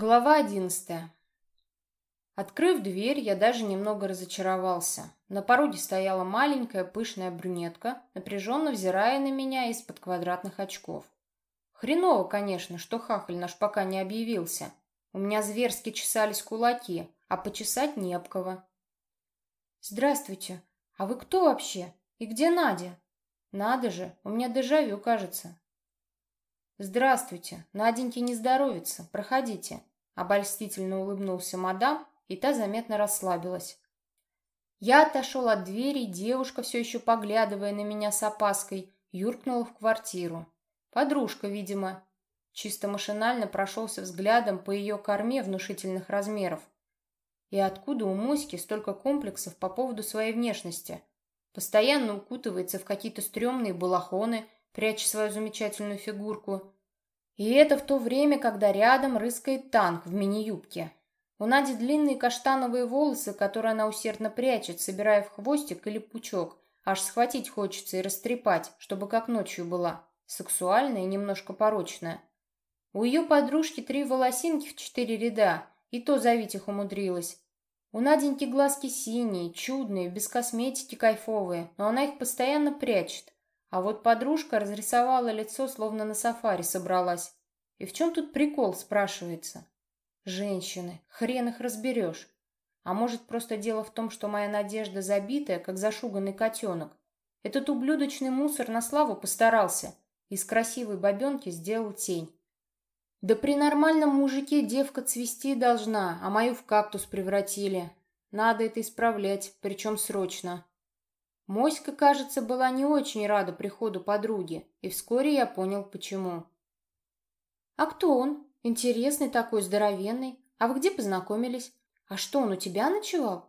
Глава одиннадцатая. Открыв дверь, я даже немного разочаровался. На пороге стояла маленькая пышная брюнетка, напряженно взирая на меня из-под квадратных очков. Хреново, конечно, что хахаль наш пока не объявился. У меня зверски чесались кулаки, а почесать не об кого. «Здравствуйте. А вы кто вообще? И где Надя?» «Надо же, у меня дежавю, кажется». «Здравствуйте. Наденьке не здоровится. Проходите». Обольстительно улыбнулся мадам, и та заметно расслабилась. Я отошел от двери, девушка, все еще поглядывая на меня с опаской, юркнула в квартиру. Подружка, видимо. Чисто машинально прошелся взглядом по ее корме внушительных размеров. И откуда у Моськи столько комплексов по поводу своей внешности? Постоянно укутывается в какие-то стрёмные балахоны – пряча свою замечательную фигурку. И это в то время, когда рядом рыскает танк в мини-юбке. У Нади длинные каштановые волосы, которые она усердно прячет, собирая в хвостик или пучок. Аж схватить хочется и растрепать, чтобы как ночью была. Сексуальная и немножко порочная. У ее подружки три волосинки в четыре ряда, и то завить их умудрилась. У Наденьки глазки синие, чудные, без косметики кайфовые, но она их постоянно прячет. А вот подружка разрисовала лицо, словно на сафари собралась. И в чем тут прикол, спрашивается? Женщины, хрен их разберешь. А может, просто дело в том, что моя надежда забитая, как зашуганный котенок. Этот ублюдочный мусор на славу постарался. Из красивой бабенки сделал тень. Да при нормальном мужике девка цвести должна, а мою в кактус превратили. Надо это исправлять, причем срочно. Моська, кажется, была не очень рада приходу подруги, и вскоре я понял, почему. «А кто он? Интересный такой, здоровенный. А вы где познакомились? А что, он у тебя ночевал?»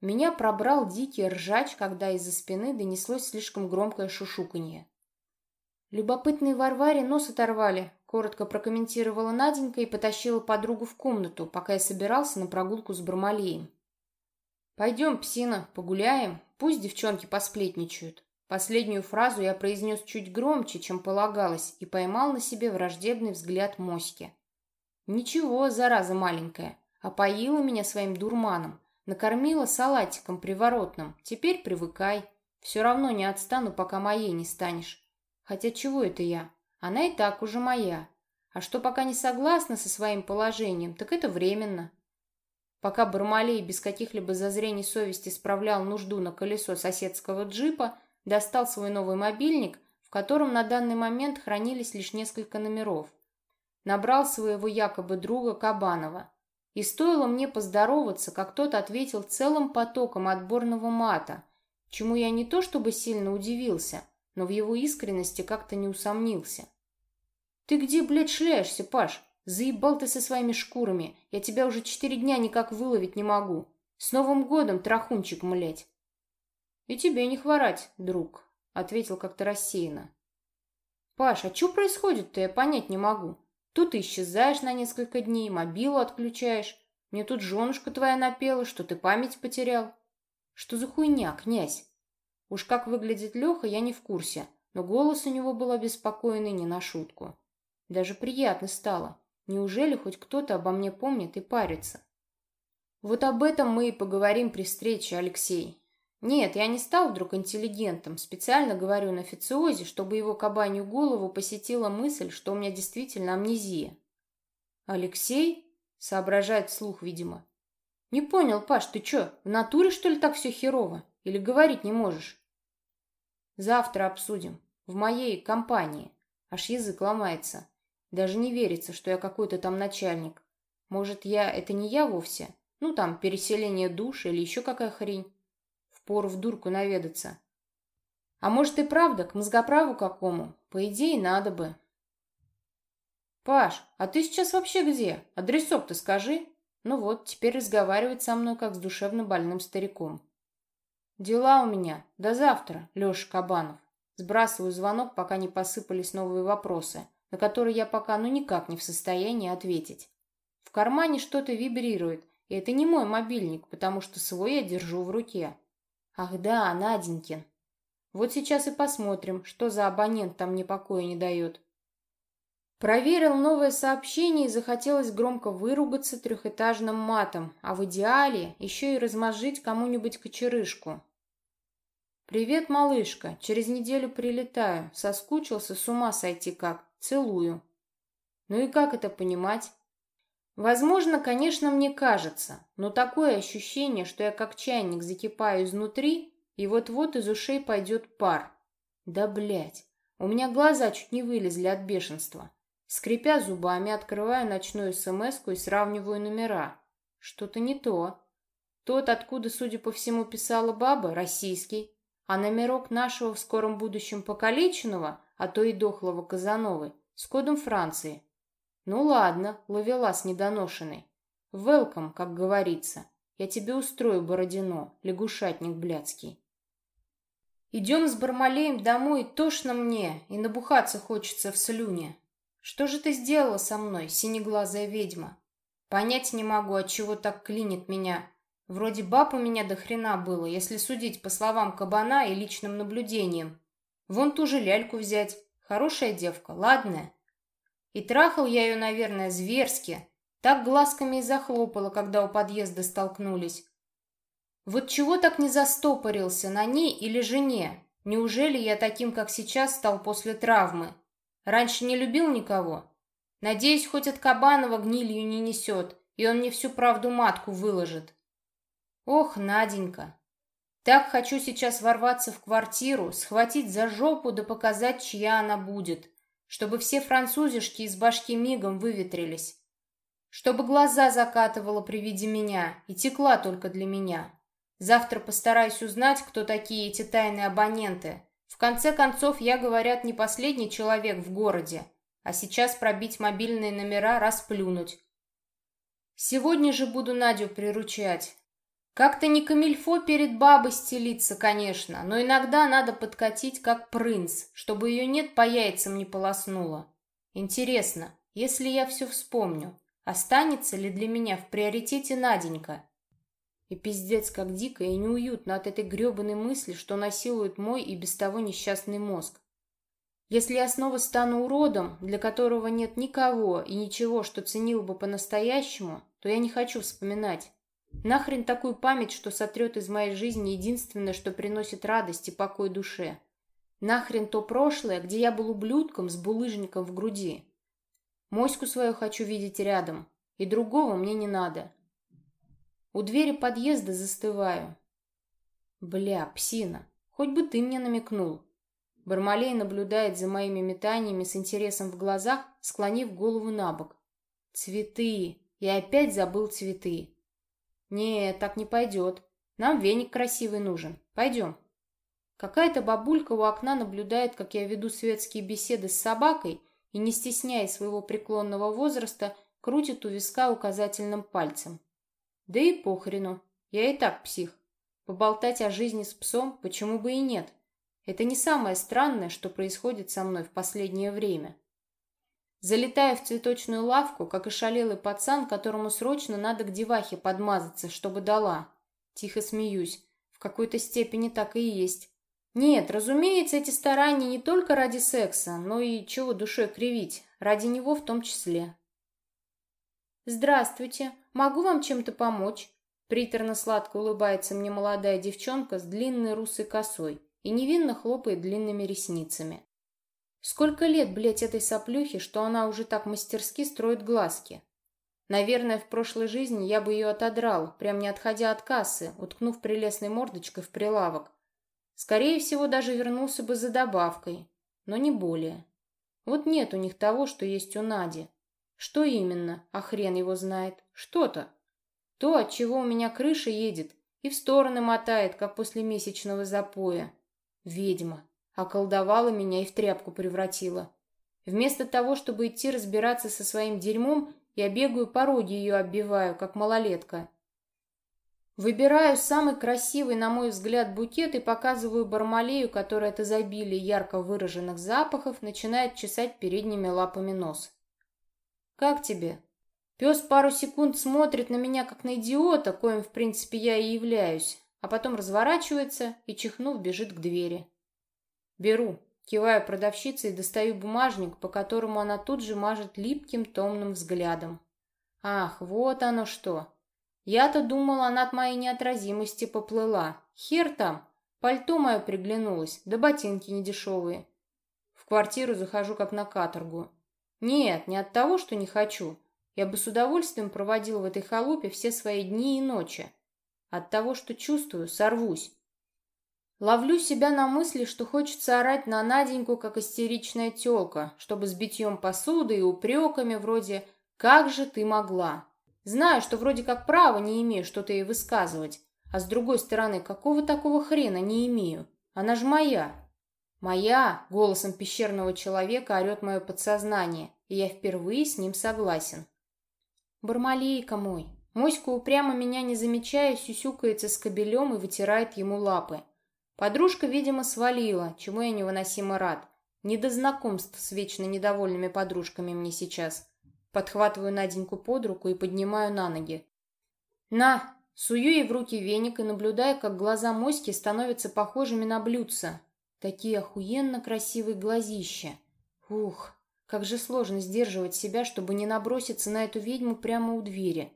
Меня пробрал дикий ржач, когда из-за спины донеслось слишком громкое шушуканье. «Любопытные Варваре нос оторвали», — коротко прокомментировала Наденька и потащила подругу в комнату, пока я собирался на прогулку с Бармалеем. «Пойдем, псина, погуляем, пусть девчонки посплетничают». Последнюю фразу я произнес чуть громче, чем полагалось, и поймал на себе враждебный взгляд Моськи. «Ничего, зараза маленькая, опоила меня своим дурманом, накормила салатиком приворотным, теперь привыкай. Все равно не отстану, пока моей не станешь. Хотя чего это я? Она и так уже моя. А что пока не согласна со своим положением, так это временно. Пока Бармалей без каких-либо зазрений совести справлял нужду на колесо соседского джипа, достал свой новый мобильник, в котором на данный момент хранились лишь несколько номеров. Набрал своего якобы друга Кабанова. И стоило мне поздороваться, как тот ответил целым потоком отборного мата, чему я не то чтобы сильно удивился, но в его искренности как-то не усомнился. «Ты где, блядь, шляешься, Паш?» Заебал ты со своими шкурами. Я тебя уже четыре дня никак выловить не могу. С Новым годом, трахунчик, млять. И тебе не хворать, друг, ответил как-то рассеянно. Паш, а что происходит-то, я понять не могу. Тут ты исчезаешь на несколько дней, мобилу отключаешь. Мне тут женушка твоя напела, что ты память потерял. Что за хуйня, князь? Уж как выглядит Леха, я не в курсе, но голос у него был обеспокоенный не на шутку. Даже приятно стало. Неужели хоть кто-то обо мне помнит и парится? Вот об этом мы и поговорим при встрече, Алексей. Нет, я не стал вдруг интеллигентом. Специально говорю на официозе, чтобы его кабанью голову посетила мысль, что у меня действительно амнезия. Алексей? Соображает вслух, видимо. Не понял, Паш, ты чё, в натуре, что ли, так все херово? Или говорить не можешь? Завтра обсудим. В моей компании. Аж язык ломается. Даже не верится, что я какой-то там начальник. Может, я — это не я вовсе? Ну, там, переселение душ или еще какая хрень. Впору в дурку наведаться. А может, и правда, к мозгоправу какому? По идее, надо бы. Паш, а ты сейчас вообще где? Адресок-то скажи. Ну вот, теперь разговаривать со мной, как с душевно больным стариком. Дела у меня. До завтра, Леша Кабанов. Сбрасываю звонок, пока не посыпались новые вопросы на который я пока ну никак не в состоянии ответить. В кармане что-то вибрирует, и это не мой мобильник, потому что свой я держу в руке. Ах да, Наденькин. Вот сейчас и посмотрим, что за абонент там мне покоя не дает. Проверил новое сообщение и захотелось громко выругаться трехэтажным матом, а в идеале еще и размозжить кому-нибудь кочерышку. «Привет, малышка. Через неделю прилетаю. Соскучился, с ума сойти как. Целую». Ну и как это понимать? Возможно, конечно, мне кажется, но такое ощущение, что я как чайник закипаю изнутри, и вот-вот из ушей пойдет пар. Да блять, у меня глаза чуть не вылезли от бешенства. Скрипя зубами, открываю ночную смс и сравниваю номера. Что-то не то. Тот, откуда, судя по всему, писала баба, российский, а номерок нашего в скором будущем покалеченного, а то и дохлого Казановы, с кодом Франции. Ну ладно, ловелас недоношенный. Велком, как говорится. Я тебе устрою, Бородино, лягушатник блядский. Идем с Бармалеем домой, тошно мне, и набухаться хочется в слюне. Что же ты сделала со мной, синеглазая ведьма? Понять не могу, от чего так клинит меня. Вроде баб у меня до хрена было, если судить по словам кабана и личным наблюдениям. Вон ту же ляльку взять. Хорошая девка, ладная. И трахал я ее, наверное, зверски. Так глазками и захлопала, когда у подъезда столкнулись. Вот чего так не застопорился, на ней или жене? Неужели я таким, как сейчас, стал после травмы? Раньше не любил никого. Надеюсь, хоть от Кабанова гнилью не несет, и он мне всю правду матку выложит. Ох, Наденька, так хочу сейчас ворваться в квартиру, схватить за жопу да показать, чья она будет, чтобы все французишки из башки мигом выветрились, чтобы глаза закатывала при виде меня и текла только для меня. Завтра постараюсь узнать, кто такие эти тайные абоненты, в конце концов, я, говорят, не последний человек в городе, а сейчас пробить мобильные номера, расплюнуть. Сегодня же буду Надю приручать. Как-то не камильфо перед бабой стелиться, конечно, но иногда надо подкатить как принц, чтобы ее нет по яйцам не полоснуло. Интересно, если я все вспомню, останется ли для меня в приоритете Наденька? И пиздец как дико и неуютно от этой гребаной мысли, что насилует мой и без того несчастный мозг. Если я снова стану уродом, для которого нет никого и ничего, что ценил бы по-настоящему, то я не хочу вспоминать. Нахрен такую память, что сотрет из моей жизни единственное, что приносит радость и покой душе. Нахрен то прошлое, где я был ублюдком с булыжником в груди. Моську свою хочу видеть рядом, и другого мне не надо. У двери подъезда застываю. Бля, псина, хоть бы ты мне намекнул. Бармалей наблюдает за моими метаниями с интересом в глазах, склонив голову на бок. Цветы. Я опять забыл цветы. Не, так не пойдет. Нам веник красивый нужен. Пойдем. Какая-то бабулька у окна наблюдает, как я веду светские беседы с собакой и, не стесняя своего преклонного возраста, крутит у виска указательным пальцем. Да и похрену. Я и так псих. Поболтать о жизни с псом почему бы и нет. Это не самое странное, что происходит со мной в последнее время. Залетаю в цветочную лавку, как и шалелый пацан, которому срочно надо к девахе подмазаться, чтобы дала. Тихо смеюсь. В какой-то степени так и есть. Нет, разумеется, эти старания не только ради секса, но и чего душой кривить, ради него в том числе. «Здравствуйте. Могу вам чем-то помочь?» Приторно-сладко улыбается мне молодая девчонка с длинной русой косой и невинно хлопает длинными ресницами. Сколько лет, блядь, этой соплюхе, что она уже так мастерски строит глазки? Наверное, в прошлой жизни я бы ее отодрал, прям не отходя от кассы, уткнув прелестной мордочкой в прилавок. Скорее всего, даже вернулся бы за добавкой, но не более. Вот нет у них того, что есть у Нади. Что именно? А хрен его знает. Что-то. То, от чего у меня крыша едет и в стороны мотает, как после месячного запоя. Ведьма. Околдовала меня и в тряпку превратила. Вместо того, чтобы идти разбираться со своим дерьмом, я бегаю пороги ее оббиваю, как малолетка. Выбираю самый красивый, на мой взгляд, букет и показываю Бармалею, которая от изобилия ярко выраженных запахов начинает чесать передними лапами нос. «Как тебе?» Пес пару секунд смотрит на меня, как на идиота, коим, в принципе, я и являюсь, а потом разворачивается и, чихнув, бежит к двери. Беру. киваю продавщице и достаю бумажник, по которому она тут же мажет липким томным взглядом. Ах, вот оно что. Я-то думала, она от моей неотразимости поплыла. Хер там. Пальто мое приглянулось, да ботинки недешевые. В квартиру захожу как на каторгу. Нет, не от того, что не хочу. Я бы с удовольствием проводил в этой халупе все свои дни и ночи. От того, что чувствую, сорвусь. Ловлю себя на мысли, что хочется орать на Наденьку, как истеричная тёлка, чтобы с битьем посуды и упреками вроде «Как же ты могла?». Знаю, что вроде как права не имею что-то ей высказывать, а с другой стороны, какого такого хрена не имею? Она же моя. Моя, голосом пещерного человека орет мое подсознание, и я впервые с ним согласен. Бармалейка мой. Моська упрямо меня не замечая, сюсюкается с кобелем и вытирает ему лапы. Подружка, видимо, свалила, чему я невыносимо рад. Не до знакомств с вечно недовольными подружками мне сейчас. Подхватываю Наденьку под руку и поднимаю на ноги. «На!» Сую ей в руки веник и наблюдаю, как глаза моськи становятся похожими на блюдца. Такие охуенно красивые глазища. Ух, как же сложно сдерживать себя, чтобы не наброситься на эту ведьму прямо у двери.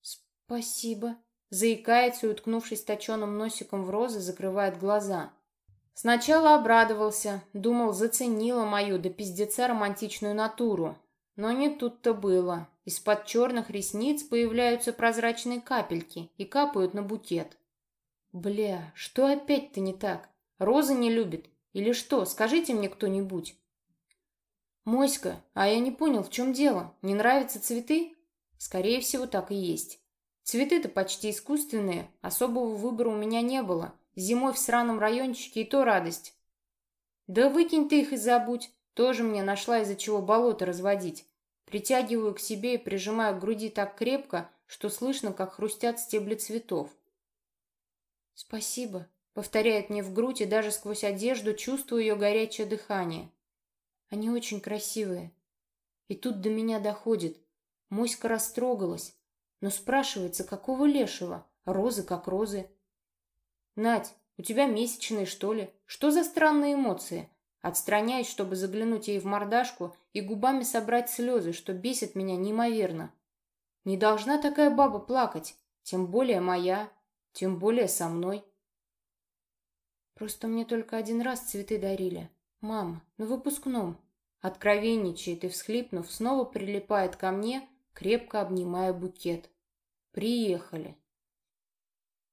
«Спасибо», — заикается и, уткнувшись точеным носиком в розы, закрывает глаза. Сначала обрадовался, думал, заценила мою до пиздеца романтичную натуру. Но не тут-то было. Из-под черных ресниц появляются прозрачные капельки и капают на букет. Бля, что опять-то не так? Розы не любит? Или что, скажите мне кто-нибудь? «Моська, а я не понял, в чем дело? Не нравятся цветы?» «Скорее всего, так и есть. Цветы-то почти искусственные, особого выбора у меня не было. Зимой в сраном райончике и то радость». «Да выкинь ты их и забудь. Тоже мне нашла из-за чего болото разводить. Притягиваю к себе и прижимаю к груди так крепко, что слышно, как хрустят стебли цветов. «Спасибо», — повторяет мне в грудь, и даже сквозь одежду чувствую ее горячее дыхание. Они очень красивые. И тут до меня доходит. Моська растрогалась, но спрашивается, какого лешего? Розы как розы. Надь, у тебя месячные, что ли? Что за странные эмоции? Отстраняюсь, чтобы заглянуть ей в мордашку и губами собрать слезы, что бесит меня неимоверно. Не должна такая баба плакать, тем более моя, тем более со мной. Просто мне только один раз цветы дарили. «Мама, на выпускном». Откровенничает и, всхлипнув, снова прилипает ко мне, крепко обнимая букет. «Приехали».